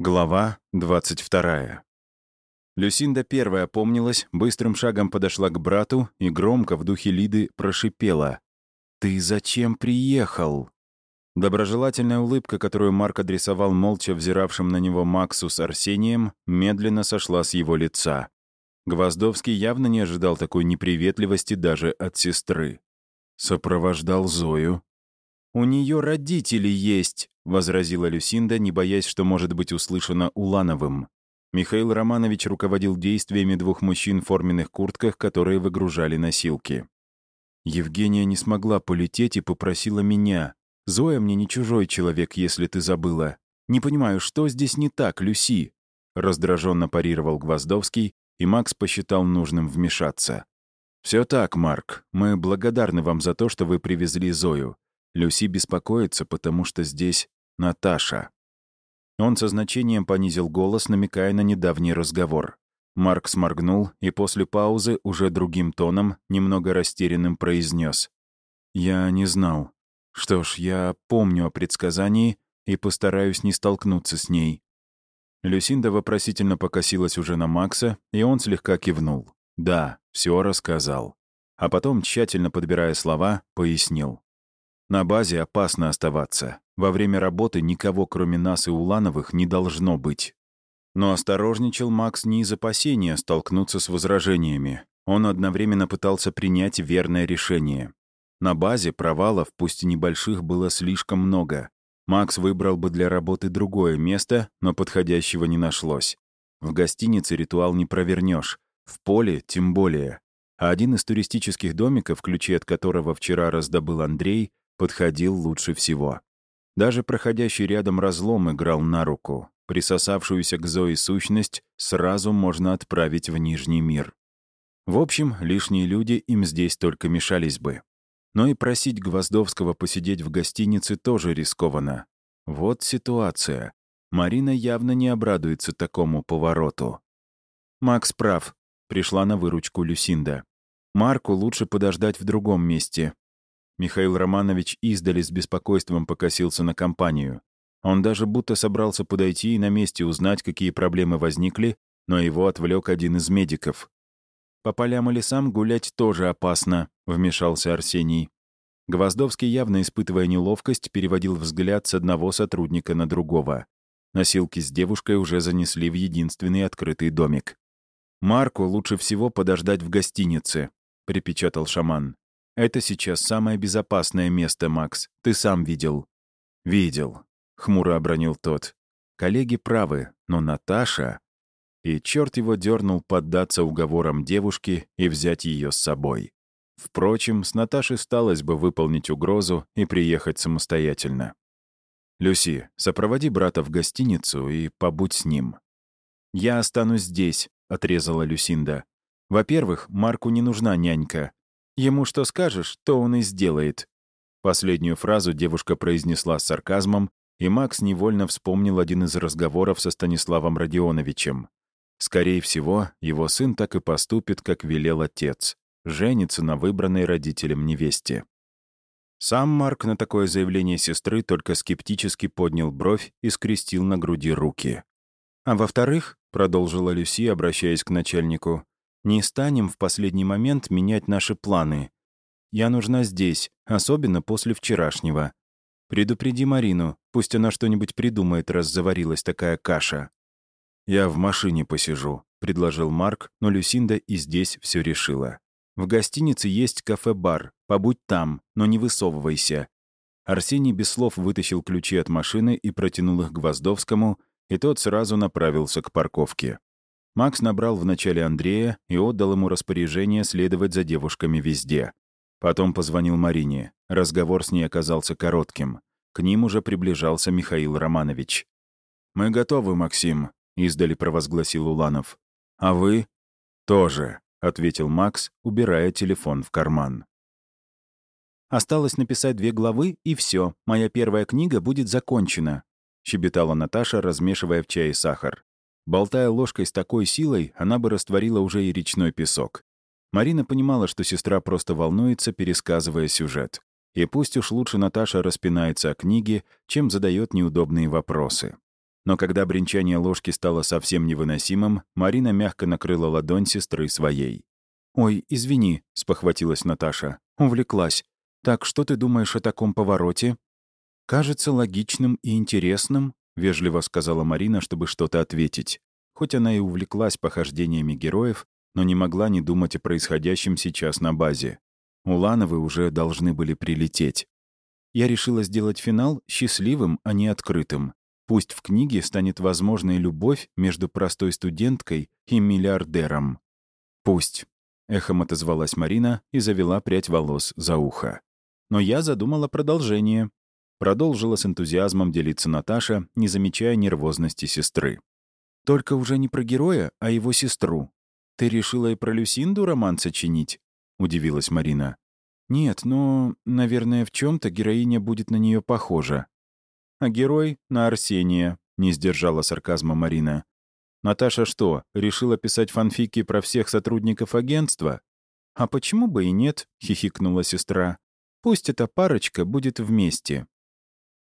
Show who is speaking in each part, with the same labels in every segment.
Speaker 1: Глава 22. Люсинда первая опомнилась, быстрым шагом подошла к брату и громко в духе Лиды прошипела. «Ты зачем приехал?» Доброжелательная улыбка, которую Марк адресовал молча взиравшим на него Максу с Арсением, медленно сошла с его лица. Гвоздовский явно не ожидал такой неприветливости даже от сестры. Сопровождал Зою. «У нее родители есть», — возразила Люсинда, не боясь, что может быть услышано Улановым. Михаил Романович руководил действиями двух мужчин в форменных куртках, которые выгружали носилки. «Евгения не смогла полететь и попросила меня. Зоя мне не чужой человек, если ты забыла. Не понимаю, что здесь не так, Люси?» Раздраженно парировал Гвоздовский, и Макс посчитал нужным вмешаться. «Все так, Марк. Мы благодарны вам за то, что вы привезли Зою. Люси беспокоится, потому что здесь Наташа. Он со значением понизил голос, намекая на недавний разговор. Марк сморгнул и после паузы уже другим тоном, немного растерянным, произнес. «Я не знал. Что ж, я помню о предсказании и постараюсь не столкнуться с ней». Люсинда вопросительно покосилась уже на Макса, и он слегка кивнул. «Да, все рассказал». А потом, тщательно подбирая слова, пояснил. На базе опасно оставаться. Во время работы никого, кроме нас и Улановых, не должно быть. Но осторожничал Макс не из опасения столкнуться с возражениями. Он одновременно пытался принять верное решение. На базе провалов, пусть и небольших, было слишком много. Макс выбрал бы для работы другое место, но подходящего не нашлось. В гостинице ритуал не провернешь, в поле тем более. А один из туристических домиков, ключи от которого вчера раздобыл Андрей, подходил лучше всего. Даже проходящий рядом разлом играл на руку. Присосавшуюся к Зои сущность сразу можно отправить в Нижний мир. В общем, лишние люди им здесь только мешались бы. Но и просить Гвоздовского посидеть в гостинице тоже рискованно. Вот ситуация. Марина явно не обрадуется такому повороту. «Макс прав», — пришла на выручку Люсинда. «Марку лучше подождать в другом месте. Михаил Романович издали с беспокойством покосился на компанию. Он даже будто собрался подойти и на месте узнать, какие проблемы возникли, но его отвлек один из медиков. «По полям и лесам гулять тоже опасно», — вмешался Арсений. Гвоздовский, явно испытывая неловкость, переводил взгляд с одного сотрудника на другого. Носилки с девушкой уже занесли в единственный открытый домик. «Марку лучше всего подождать в гостинице», — припечатал шаман. Это сейчас самое безопасное место, Макс. Ты сам видел». «Видел», — хмуро обронил тот. «Коллеги правы, но Наташа...» И черт его дернул поддаться уговорам девушки и взять ее с собой. Впрочем, с Наташей сталось бы выполнить угрозу и приехать самостоятельно. «Люси, сопроводи брата в гостиницу и побудь с ним». «Я останусь здесь», — отрезала Люсинда. «Во-первых, Марку не нужна нянька. Ему что скажешь, то он и сделает». Последнюю фразу девушка произнесла с сарказмом, и Макс невольно вспомнил один из разговоров со Станиславом Родионовичем. Скорее всего, его сын так и поступит, как велел отец. Женится на выбранной родителям невесте. Сам Марк на такое заявление сестры только скептически поднял бровь и скрестил на груди руки. «А во-вторых», — продолжила Люси, обращаясь к начальнику, не станем в последний момент менять наши планы. Я нужна здесь, особенно после вчерашнего. Предупреди Марину, пусть она что-нибудь придумает, раз заварилась такая каша». «Я в машине посижу», — предложил Марк, но Люсинда и здесь все решила. «В гостинице есть кафе-бар. Побудь там, но не высовывайся». Арсений без слов вытащил ключи от машины и протянул их Гвоздовскому, и тот сразу направился к парковке. Макс набрал вначале Андрея и отдал ему распоряжение следовать за девушками везде. Потом позвонил Марине. Разговор с ней оказался коротким. К ним уже приближался Михаил Романович. «Мы готовы, Максим», — издали провозгласил Уланов. «А вы?» «Тоже», — ответил Макс, убирая телефон в карман.
Speaker 2: «Осталось написать две главы, и все. Моя первая книга будет закончена», — щебетала Наташа, размешивая в чае сахар. Болтая ложкой с такой силой, она бы растворила уже и речной песок. Марина понимала, что сестра просто волнуется, пересказывая сюжет. И пусть уж лучше Наташа распинается о книге, чем задает неудобные вопросы.
Speaker 1: Но когда бренчание ложки стало совсем невыносимым, Марина мягко накрыла ладонь сестры своей.
Speaker 2: «Ой, извини», — спохватилась Наташа. «Увлеклась. Так что ты думаешь о таком повороте?» «Кажется логичным и интересным», — вежливо сказала Марина, чтобы что-то ответить. Хоть она и увлеклась похождениями героев, но не могла не думать о происходящем сейчас на базе. Улановы уже должны были прилететь. Я решила сделать финал счастливым, а не открытым. Пусть в книге станет возможной любовь между простой студенткой и миллиардером. «Пусть», — эхом отозвалась Марина и завела прядь волос за ухо. Но я задумала продолжение. Продолжила с энтузиазмом делиться Наташа, не замечая нервозности сестры. Только уже не про героя, а его сестру. Ты решила и про Люсинду роман сочинить? Удивилась Марина. Нет, но, наверное, в чем то героиня будет на нее похожа. А герой — на Арсения, не сдержала сарказма Марина. Наташа что, решила писать фанфики про всех сотрудников агентства? А почему бы и нет, хихикнула сестра. Пусть эта парочка будет вместе.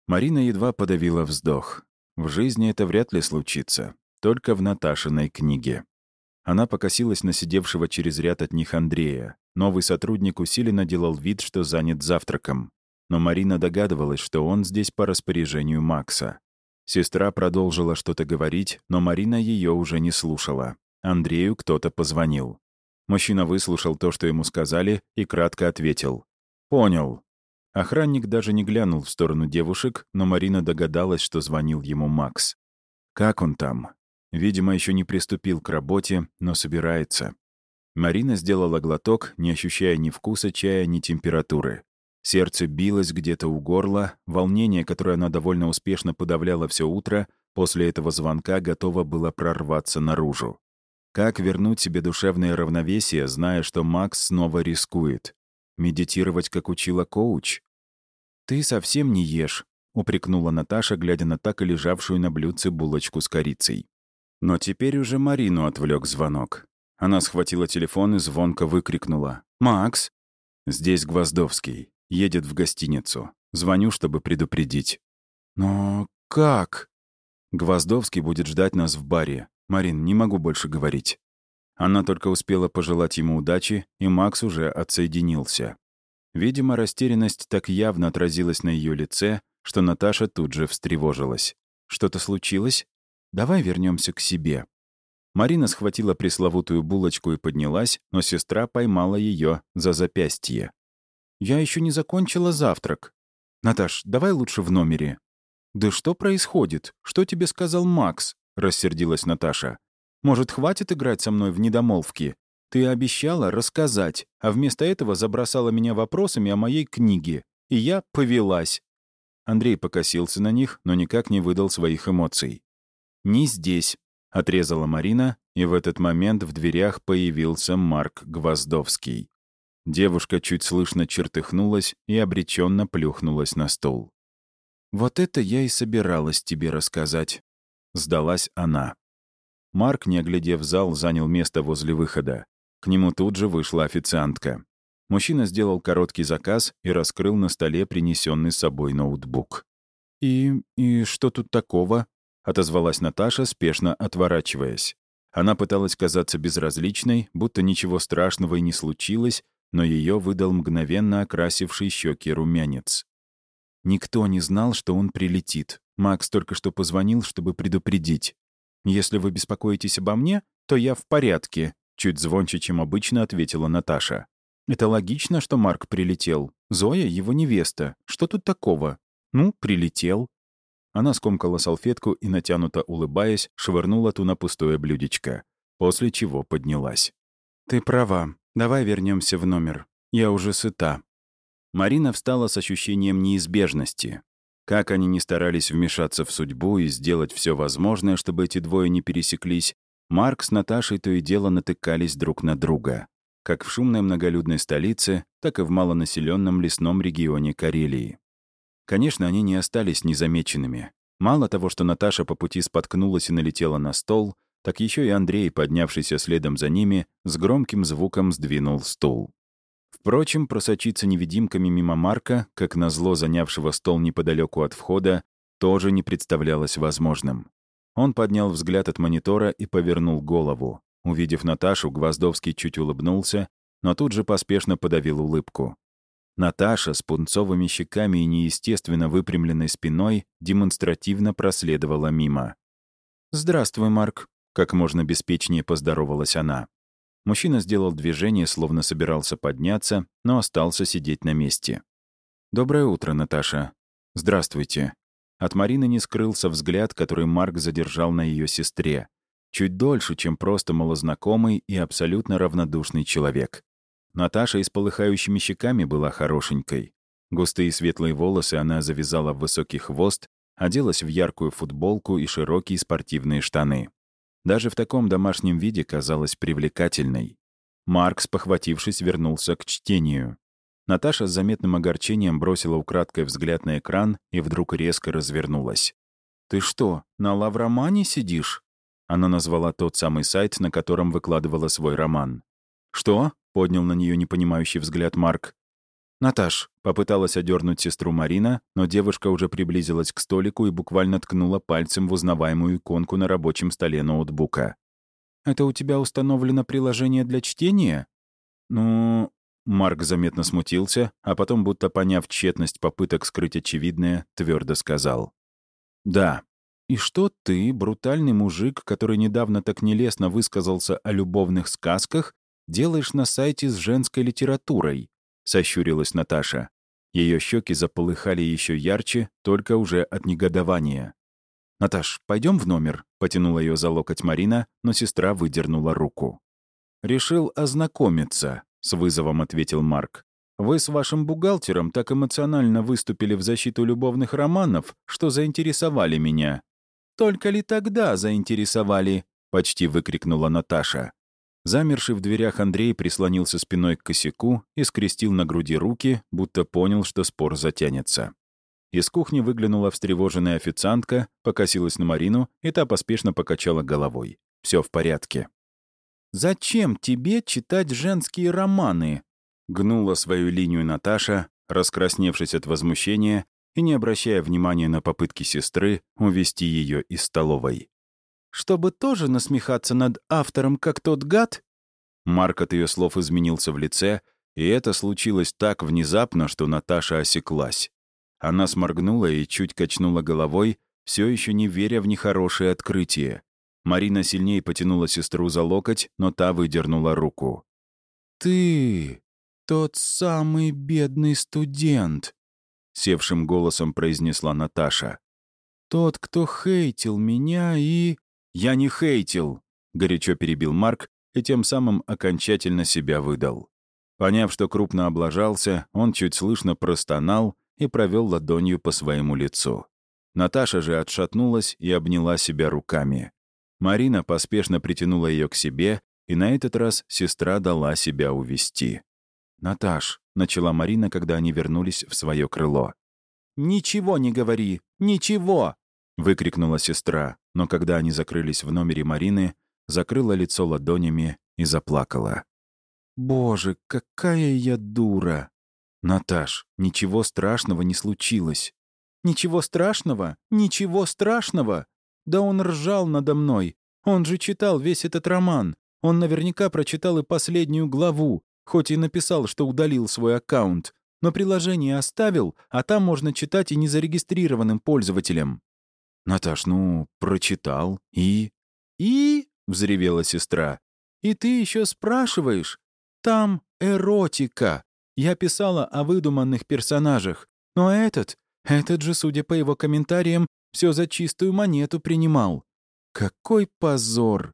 Speaker 2: Марина едва подавила вздох. В жизни это вряд ли случится. Только в Наташиной книге. Она покосилась на сидевшего через ряд от них Андрея. Новый сотрудник усиленно делал вид, что занят завтраком. Но Марина догадывалась, что он здесь по распоряжению Макса. Сестра продолжила что-то говорить, но Марина ее уже не слушала. Андрею кто-то позвонил. Мужчина выслушал то, что ему сказали, и кратко ответил. «Понял». Охранник даже не глянул в сторону девушек, но Марина догадалась, что звонил ему Макс. «Как он там?» Видимо, еще не приступил к работе, но собирается. Марина сделала глоток, не ощущая ни вкуса чая, ни температуры. Сердце билось где-то у горла, волнение, которое она довольно успешно подавляла все утро, после этого звонка готово было прорваться наружу. Как вернуть себе душевное равновесие, зная, что Макс снова рискует? Медитировать, как учила коуч? «Ты совсем не ешь», — упрекнула Наташа, глядя на так и лежавшую на блюдце булочку с корицей. Но теперь уже Марину отвлек звонок. Она схватила телефон и звонко выкрикнула. «Макс!» «Здесь Гвоздовский. Едет в гостиницу. Звоню, чтобы предупредить». «Но как?» «Гвоздовский будет ждать нас в баре. Марин, не могу больше говорить». Она только успела пожелать ему удачи, и Макс уже отсоединился. Видимо, растерянность так явно отразилась на ее лице, что Наташа тут же встревожилась. «Что-то случилось?» Давай вернемся к себе». Марина схватила пресловутую булочку и поднялась, но сестра поймала ее за запястье. «Я еще не закончила завтрак. Наташ, давай лучше в номере». «Да что происходит? Что тебе сказал Макс?» — рассердилась Наташа. «Может, хватит играть со мной в недомолвки? Ты обещала рассказать, а вместо этого забросала меня вопросами о моей книге, и я повелась». Андрей покосился на них, но никак не выдал своих эмоций. «Не здесь», — отрезала Марина, и в этот момент в дверях появился Марк Гвоздовский. Девушка чуть слышно чертыхнулась и обреченно плюхнулась на стол. «Вот это я и собиралась тебе рассказать», — сдалась она. Марк, не оглядев зал, занял место возле выхода. К нему тут же вышла официантка. Мужчина сделал короткий заказ и раскрыл на столе принесенный с собой ноутбук. «И... и что тут такого?» — отозвалась Наташа, спешно отворачиваясь. Она пыталась казаться безразличной, будто ничего страшного и не случилось, но ее выдал мгновенно окрасивший щеки румянец. Никто не знал, что он прилетит. Макс только что позвонил, чтобы предупредить. «Если вы беспокоитесь обо мне, то я в порядке», — чуть звонче, чем обычно ответила Наташа. «Это логично, что Марк прилетел. Зоя — его невеста. Что тут такого? Ну, прилетел. Она скомкала салфетку и, натянуто улыбаясь, швырнула ту на пустое блюдечко, после чего поднялась. «Ты права. Давай вернемся в номер. Я уже сыта». Марина встала с ощущением неизбежности. Как они ни старались вмешаться в судьбу и сделать все возможное, чтобы эти двое не пересеклись, Марк с Наташей то и дело натыкались друг на друга. Как в шумной многолюдной столице, так и в малонаселенном лесном регионе Карелии. Конечно, они не остались незамеченными. Мало того, что Наташа по пути споткнулась и налетела на стол, так еще и Андрей, поднявшийся следом за ними, с громким звуком сдвинул стул. Впрочем, просочиться невидимками мимо Марка, как назло занявшего стол неподалеку от входа, тоже не представлялось возможным.
Speaker 1: Он поднял взгляд от монитора и повернул голову. Увидев Наташу, Гвоздовский чуть улыбнулся, но тут же поспешно подавил улыбку. Наташа с пунцовыми щеками и неестественно выпрямленной спиной демонстративно проследовала мимо.
Speaker 2: «Здравствуй, Марк», — как можно беспечнее поздоровалась она.
Speaker 1: Мужчина сделал движение, словно собирался подняться, но остался сидеть на месте. «Доброе утро, Наташа. Здравствуйте». От Марины не скрылся взгляд, который Марк задержал на ее сестре. Чуть дольше, чем просто малознакомый и абсолютно равнодушный человек. Наташа с полыхающими щеками была хорошенькой. Густые светлые волосы она завязала в высокий хвост, оделась в яркую футболку и широкие спортивные штаны. Даже в таком домашнем виде казалась привлекательной. Маркс, похватившись, вернулся к чтению. Наташа с заметным огорчением бросила украдкой взгляд на экран и вдруг резко развернулась.
Speaker 2: «Ты что, на лавромане сидишь?» Она назвала тот самый сайт, на котором выкладывала свой роман.
Speaker 1: «Что?» — поднял на нее непонимающий взгляд Марк.
Speaker 2: «Наташ», — попыталась одернуть сестру Марина, но девушка уже приблизилась к столику и буквально ткнула пальцем в узнаваемую иконку на рабочем столе ноутбука. «Это у тебя установлено приложение для чтения?»
Speaker 1: «Ну...» Марк заметно смутился, а потом, будто поняв тщетность попыток скрыть очевидное, твердо сказал. «Да».
Speaker 2: «И что ты, брутальный мужик, который недавно так нелестно высказался о любовных сказках, делаешь на сайте с женской литературой?» — сощурилась Наташа. Ее щеки заполыхали еще ярче, только уже от негодования.
Speaker 1: «Наташ, пойдем в номер», — потянула ее за локоть Марина, но сестра выдернула руку.
Speaker 2: «Решил ознакомиться», — с вызовом ответил Марк. «Вы с вашим бухгалтером так эмоционально выступили в защиту любовных романов, что заинтересовали меня». «Только ли тогда заинтересовали?» — почти выкрикнула Наташа.
Speaker 1: Замерший в дверях Андрей прислонился спиной к косяку и скрестил на груди руки, будто понял, что спор затянется. Из кухни выглянула встревоженная официантка, покосилась на Марину, и та поспешно покачала головой. Все в порядке.
Speaker 2: «Зачем тебе читать женские романы?»
Speaker 1: Гнула свою линию Наташа, раскрасневшись от возмущения и не обращая внимания на попытки сестры увести ее из столовой.
Speaker 2: Чтобы тоже насмехаться над автором, как тот гад?»
Speaker 1: Марк от ее слов изменился в лице, и это случилось так внезапно, что Наташа осеклась. Она сморгнула и чуть качнула головой, все еще не веря в нехорошее открытие. Марина сильнее потянула сестру за локоть, но та выдернула руку.
Speaker 2: «Ты тот самый бедный студент», — севшим голосом произнесла Наташа. «Тот, кто хейтил меня и...»
Speaker 1: «Я не хейтил», — горячо перебил Марк и тем самым окончательно себя выдал. Поняв, что крупно облажался, он чуть слышно простонал и провел ладонью по своему лицу. Наташа же отшатнулась и обняла себя руками. Марина поспешно притянула ее к себе, и на этот раз сестра дала себя увести.
Speaker 2: «Наташ», — начала Марина, когда они вернулись в свое крыло. «Ничего не говори! Ничего!» — выкрикнула сестра, но когда они закрылись в номере Марины, закрыла лицо ладонями и заплакала. «Боже, какая я дура!» «Наташ, ничего страшного не случилось». «Ничего страшного? Ничего страшного? Да он ржал надо мной. Он же читал весь этот роман. Он наверняка прочитал и последнюю главу, хоть и написал, что удалил свой аккаунт. Но приложение оставил, а там можно читать и незарегистрированным пользователям.
Speaker 1: «Наташ, ну, прочитал, и...»
Speaker 2: «И?» — взревела сестра. «И ты еще спрашиваешь? Там эротика. Я писала о выдуманных персонажах. Но этот, этот же, судя по его комментариям, все за чистую монету принимал. Какой позор!»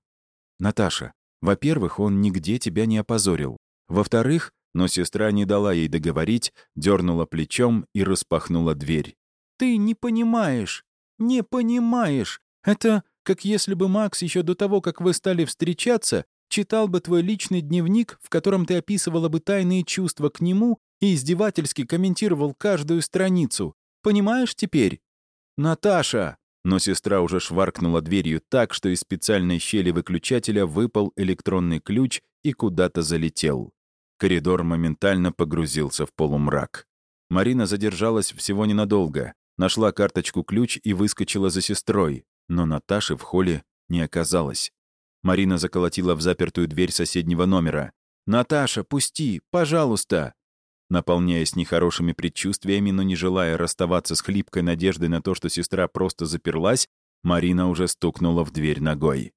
Speaker 1: «Наташа, во-первых, он нигде тебя не опозорил. Во-вторых, но сестра не дала ей договорить, дернула плечом и распахнула дверь.
Speaker 2: «Ты не понимаешь. «Не понимаешь. Это как если бы Макс еще до того, как вы стали встречаться, читал бы твой личный дневник, в котором ты описывала бы тайные чувства к нему и издевательски комментировал каждую страницу. Понимаешь теперь? Наташа!»
Speaker 1: Но сестра уже шваркнула дверью так, что из специальной щели выключателя выпал электронный ключ и куда-то залетел. Коридор моментально погрузился в полумрак. Марина задержалась всего ненадолго. Нашла карточку-ключ и выскочила за сестрой. но Наташи в холле не оказалось. Марина заколотила в запертую дверь соседнего номера. «Наташа, пусти! Пожалуйста!» Наполняясь нехорошими предчувствиями, но не желая расставаться с хлипкой надеждой на то, что сестра просто заперлась, Марина уже стукнула в дверь ногой.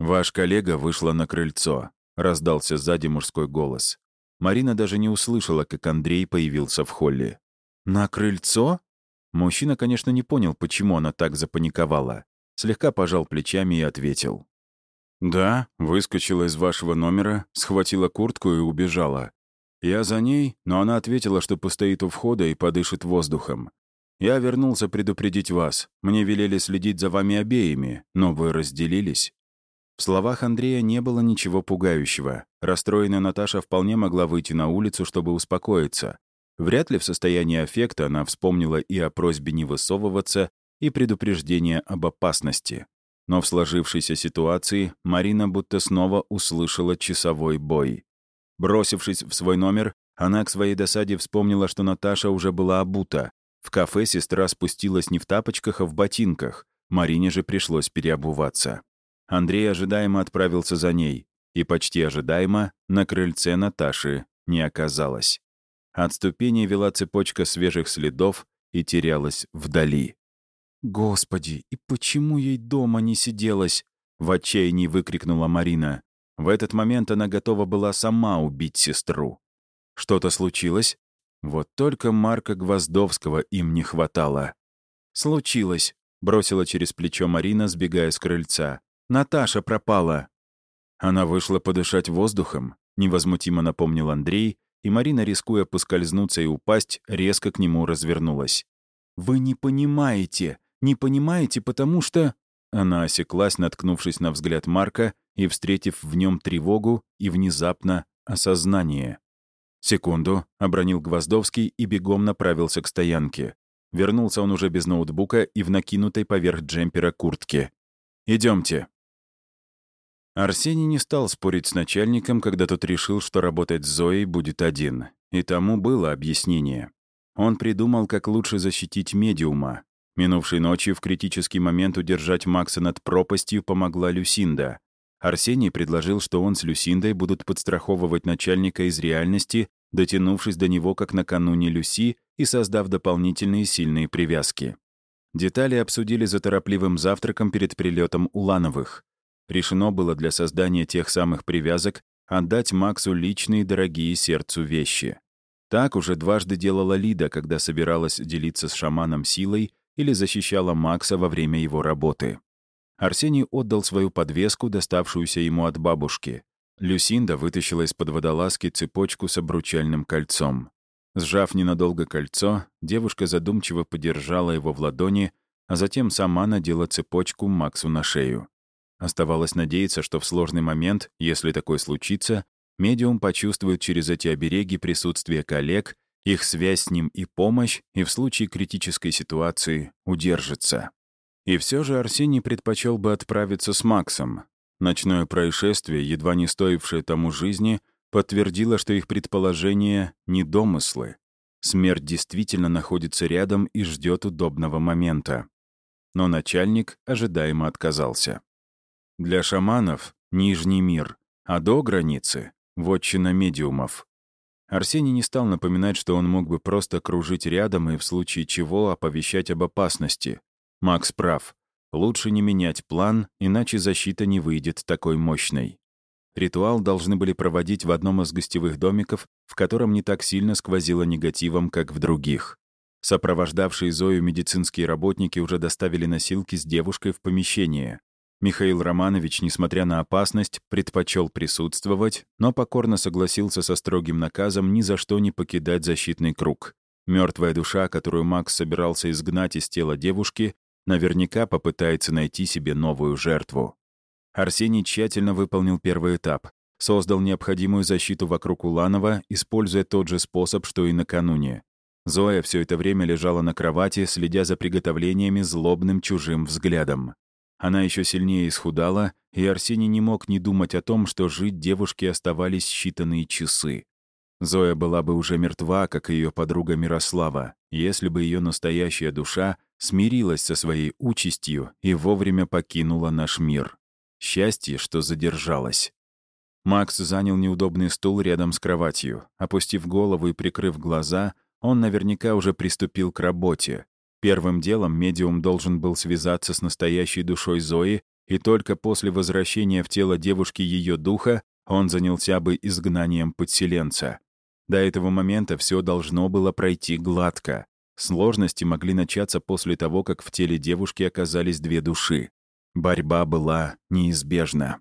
Speaker 1: «Ваш коллега вышла на крыльцо», — раздался сзади мужской голос. Марина даже не услышала, как Андрей появился в холле. «На крыльцо?» Мужчина, конечно, не понял, почему она так запаниковала. Слегка пожал плечами и ответил. «Да, выскочила из вашего номера, схватила куртку и убежала. Я за ней, но она ответила, что постоит у входа и подышит воздухом. Я вернулся предупредить вас. Мне велели следить за вами обеими, но вы разделились». В словах Андрея не было ничего пугающего. Расстроенная Наташа вполне могла выйти на улицу, чтобы успокоиться. Вряд ли в состоянии аффекта она вспомнила и о просьбе не высовываться, и предупреждение об опасности. Но в сложившейся ситуации Марина будто снова услышала часовой бой. Бросившись в свой номер, она к своей досаде вспомнила, что Наташа уже была обута. В кафе сестра спустилась не в тапочках, а в ботинках. Марине же пришлось переобуваться. Андрей ожидаемо отправился за ней. И почти ожидаемо на крыльце Наташи не оказалось. От ступеней вела цепочка свежих следов и терялась вдали. «Господи, и почему ей дома не сиделось?» — в отчаянии выкрикнула Марина. В этот момент она готова была сама убить сестру. Что-то случилось? Вот только Марка Гвоздовского им не хватало. «Случилось», — бросила через плечо Марина, сбегая с крыльца. «Наташа пропала». Она вышла подышать воздухом, невозмутимо напомнил Андрей, и Марина, рискуя поскользнуться и упасть, резко к нему развернулась. «Вы не понимаете. Не понимаете, потому что...» Она осеклась, наткнувшись на взгляд Марка и встретив в нем тревогу и внезапно осознание. «Секунду», — обронил Гвоздовский и бегом направился к стоянке. Вернулся он уже без ноутбука и в накинутой поверх джемпера куртке. Идемте. Арсений не стал спорить с начальником, когда тот решил, что работать с Зоей будет один. И тому было объяснение. Он придумал, как лучше защитить медиума, Минувшей ночью в критический момент удержать Макса над пропастью помогла Люсинда. Арсений предложил, что он с Люсиндой будут подстраховывать начальника из реальности, дотянувшись до него как накануне Люси и создав дополнительные сильные привязки. Детали обсудили за торопливым завтраком перед прилетом Улановых. Решено было для создания тех самых привязок отдать Максу личные дорогие сердцу вещи. Так уже дважды делала Лида, когда собиралась делиться с шаманом силой или защищала Макса во время его работы. Арсений отдал свою подвеску, доставшуюся ему от бабушки. Люсинда вытащила из-под водолазки цепочку с обручальным кольцом. Сжав ненадолго кольцо, девушка задумчиво подержала его в ладони, а затем сама надела цепочку Максу на шею. Оставалось надеяться, что в сложный момент, если такое случится, медиум почувствует через эти обереги присутствие коллег их связь с ним и помощь, и в случае критической ситуации удержится. И все же Арсений предпочел бы отправиться с Максом. Ночное происшествие, едва не стоившее тому жизни, подтвердило, что их предположения — не домыслы. Смерть действительно находится рядом и ждет удобного момента. Но начальник ожидаемо отказался. Для шаманов — нижний мир, а до границы — вотчина медиумов. Арсений не стал напоминать, что он мог бы просто кружить рядом и в случае чего оповещать об опасности. Макс прав. Лучше не менять план, иначе защита не выйдет такой мощной. Ритуал должны были проводить в одном из гостевых домиков, в котором не так сильно сквозило негативом, как в других. Сопровождавшие Зою медицинские работники уже доставили носилки с девушкой в помещение. Михаил Романович, несмотря на опасность, предпочел присутствовать, но покорно согласился со строгим наказом ни за что не покидать защитный круг. Мертвая душа, которую Макс собирался изгнать из тела девушки, наверняка попытается найти себе новую жертву. Арсений тщательно выполнил первый этап, создал необходимую защиту вокруг Уланова, используя тот же способ, что и накануне. Зоя все это время лежала на кровати, следя за приготовлениями злобным чужим взглядом. Она еще сильнее исхудала, и Арсений не мог не думать о том, что жить девушке оставались считанные часы. Зоя была бы уже мертва, как ее подруга Мирослава, если бы ее настоящая душа смирилась со своей участью и вовремя покинула наш мир. Счастье, что задержалась. Макс занял неудобный стул рядом с кроватью. Опустив голову и прикрыв глаза, он наверняка уже приступил к работе. Первым делом медиум должен был связаться с настоящей душой Зои, и только после возвращения в тело девушки ее духа он занялся бы изгнанием подселенца. До этого момента все должно было пройти гладко. Сложности могли начаться после того, как в теле девушки оказались две души. Борьба была неизбежна.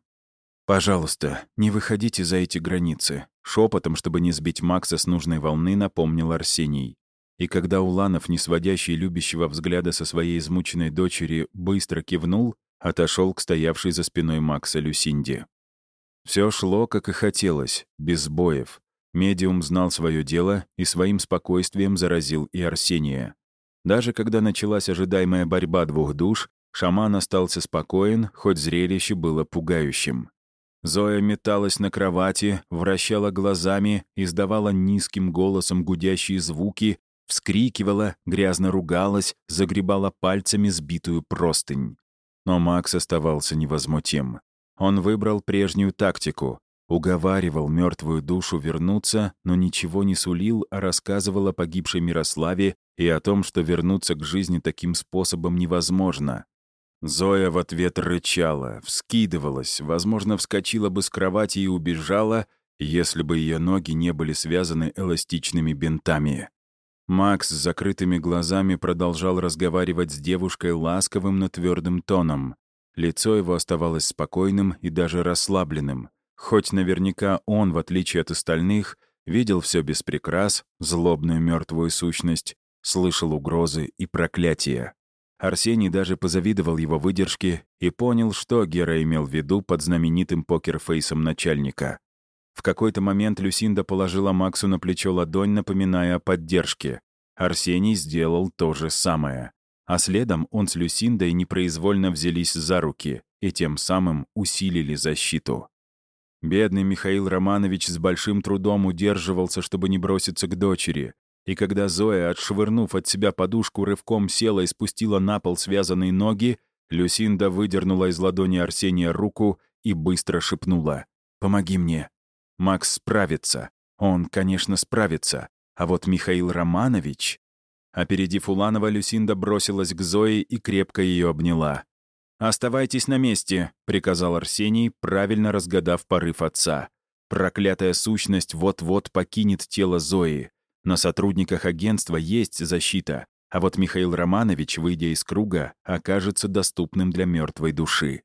Speaker 1: «Пожалуйста, не выходите за эти границы», — шепотом, чтобы не сбить Макса с нужной волны, напомнил Арсений. И когда Уланов, не сводящий любящего взгляда со своей измученной дочери, быстро кивнул, отошел к стоявшей за спиной Макса Люсинде. Все шло, как и хотелось, без боев. Медиум знал свое дело и своим спокойствием заразил и Арсения. Даже когда началась ожидаемая борьба двух душ, шаман остался спокоен, хоть зрелище было пугающим. Зоя металась на кровати, вращала глазами, издавала низким голосом гудящие звуки, вскрикивала, грязно ругалась, загребала пальцами сбитую простынь. Но Макс оставался невозмутим. Он выбрал прежнюю тактику. Уговаривал мертвую душу вернуться, но ничего не сулил, а рассказывал о погибшей Мирославе и о том, что вернуться к жизни таким способом невозможно. Зоя в ответ рычала, вскидывалась, возможно, вскочила бы с кровати и убежала, если бы ее ноги не были связаны эластичными бинтами. Макс с закрытыми глазами продолжал разговаривать с девушкой ласковым, но твердым тоном. Лицо его оставалось спокойным и даже расслабленным, хоть наверняка он, в отличие от остальных, видел все без прикрас, злобную мертвую сущность, слышал угрозы и проклятия. Арсений даже позавидовал его выдержке и понял, что Гера имел в виду под знаменитым покерфейсом начальника. В какой-то момент Люсинда положила Максу на плечо ладонь, напоминая о поддержке. Арсений сделал то же самое. А следом он с Люсиндой непроизвольно взялись за руки и тем самым усилили защиту. Бедный Михаил Романович с большим трудом удерживался, чтобы не броситься к дочери, и когда Зоя, отшвырнув от себя подушку, рывком села и спустила на пол связанные ноги, Люсинда выдернула из ладони Арсения руку и быстро шепнула «Помоги мне». Макс справится. Он, конечно, справится. А вот Михаил Романович... Опередив Уланова, Люсинда бросилась к Зое и крепко ее обняла. «Оставайтесь на месте», — приказал Арсений, правильно разгадав порыв отца. «Проклятая сущность вот-вот покинет тело Зои. На сотрудниках агентства есть защита, а вот Михаил Романович, выйдя из круга, окажется доступным для мертвой души.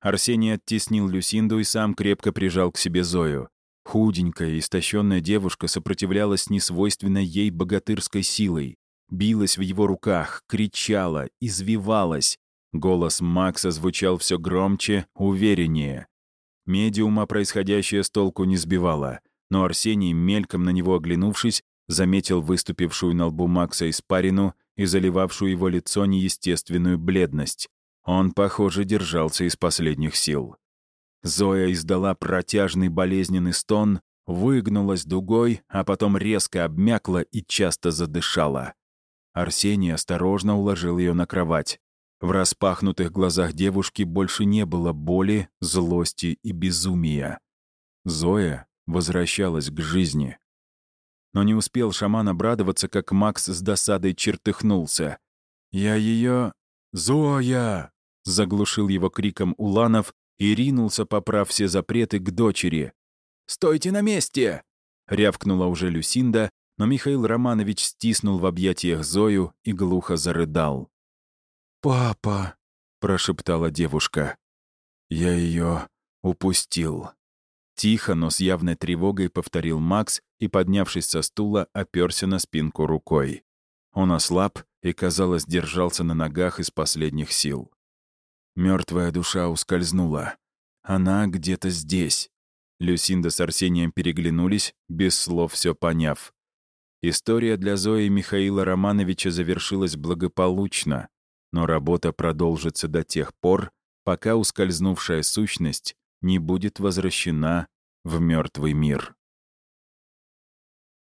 Speaker 1: Арсений оттеснил Люсинду и сам крепко прижал к себе Зою. Худенькая, истощенная девушка сопротивлялась несвойственной ей богатырской силой, билась в его руках, кричала, извивалась. Голос Макса звучал все громче, увереннее. Медиума происходящее с толку не сбивало, но Арсений, мельком на него оглянувшись, заметил выступившую на лбу Макса испарину и заливавшую его лицо неестественную бледность. Он, похоже, держался из последних сил. Зоя издала протяжный болезненный стон, выгнулась дугой, а потом резко обмякла и часто задышала. Арсений осторожно уложил ее на кровать. В распахнутых глазах девушки больше не было боли, злости и безумия. Зоя возвращалась к жизни. Но не успел шаман обрадоваться, как Макс с досадой чертыхнулся. «Я ее... Зоя!» — заглушил его криком Уланов и ринулся, поправ все запреты, к дочери. «Стойте на месте!» — рявкнула уже Люсинда, но Михаил Романович стиснул в объятиях Зою и глухо зарыдал. «Папа!» — прошептала девушка. «Я ее упустил». Тихо, но с явной тревогой повторил Макс и, поднявшись со стула, оперся на спинку рукой. Он ослаб и, казалось, держался на ногах из последних сил. Мертвая душа ускользнула. Она где-то здесь. Люсинда с Арсением переглянулись, без слов все поняв. История для Зои Михаила Романовича завершилась благополучно, но работа продолжится до тех пор, пока ускользнувшая сущность не будет возвращена в мертвый мир.